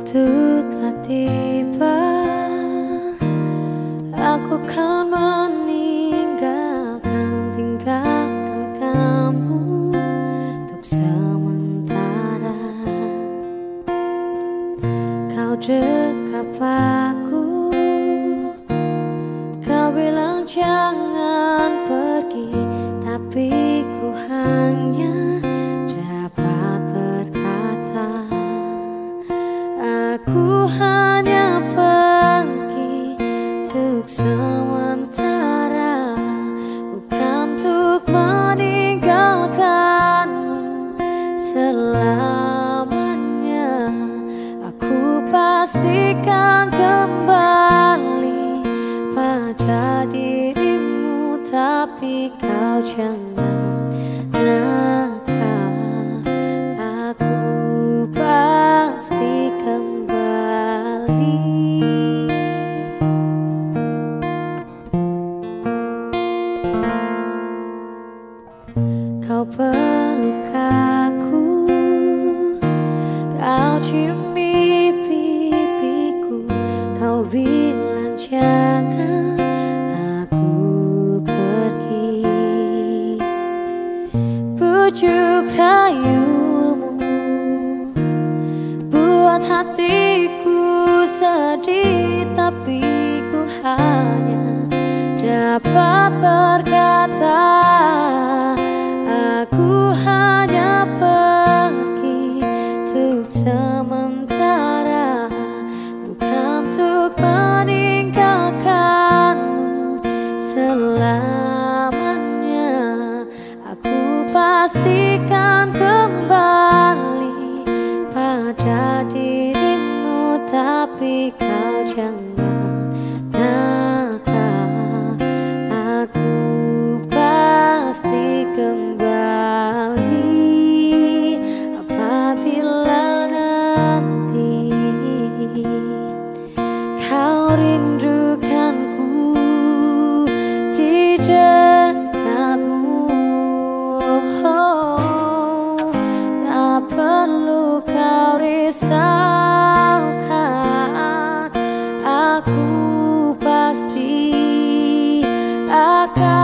Waktu telah tiba Aku kau sementara Bukan untuk meninggalkanmu selamanya. Aku pastikan kembali pada dirimu Tapi kau jangan jangan aku pergi. Pujuk rayumu. Buat hatiku sedih tapi risaukan Aku pasti akan